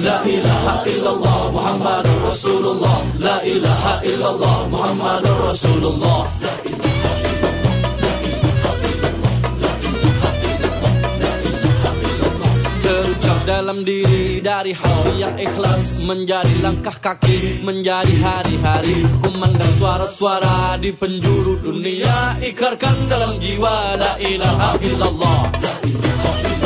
ilaha illallah Muhammadur Rasulullah. La ilaha illallah Muhammadur Rasulullah. La dalam diri dari hati yang ikhlas Menjadi langkah kaki, menjadi hari-hari. Kumandang suara-suara di penjuru dunia Ikrarkan dalam jiwa. La ilaha illallah. La ilaha La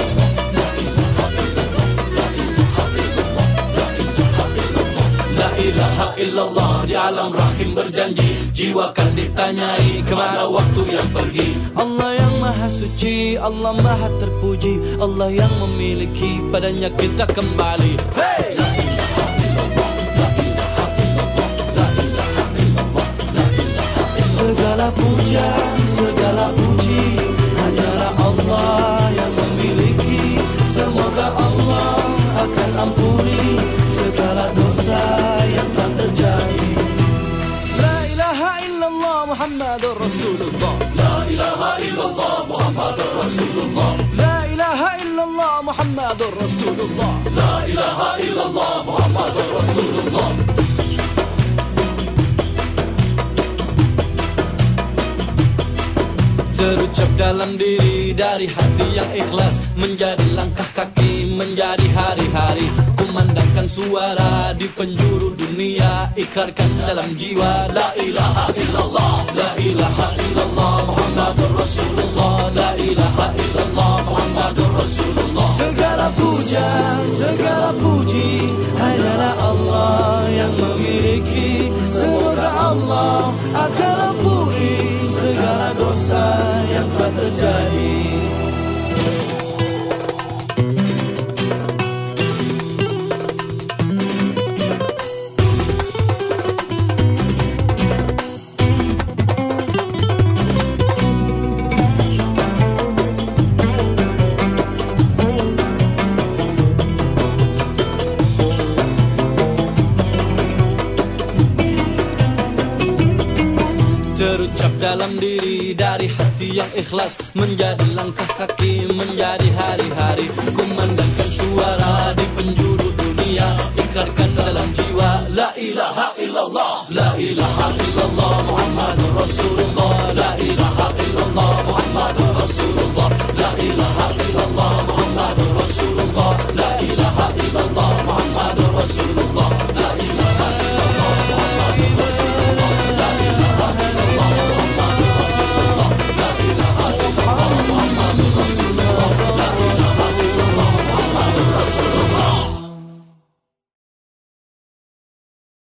illallah di alam rahim berjanji. Jiwa kan ditanyai kemana waktu yang pergi. Allah yang maha suci, Allah maha terpuji Allah yang memiliki padanya kita kembali. Hey! Segala puja, segala puji Hanyalah Allah illallah Muhammadur Rasulullah. La ilaha illallah Muhammadur Rasulullah. La ilaha illallah Muhammadur Rasulullah. La ilaha illallah Muhammadur Rasulullah. Terucap dalam diri dari hati yang ikhlas Menjadi langkah kaki, menjadi hari-hari. Kumandangkan suara di penjuru dunia Ikrarkan dalam jiwa. La ilaha illallah La ilaha illallah Muhammadur Rasulullah. La ilaha illallah Muhammadur Rasulullah. Segala puja, segala puji Hanyalah Allah yang memiliki. Semoga Allah akan ampuni segala dosa yang telah terjadi Terucap dalam diri dari hati yang ikhlas Menjadi langkah kaki, menjadi hari-hari. Kumandangkan suara di penjuru dunia Ikrarkan dalam jiwa. La ilaha illallah La ilaha illallah Muhammadur Rasulullah La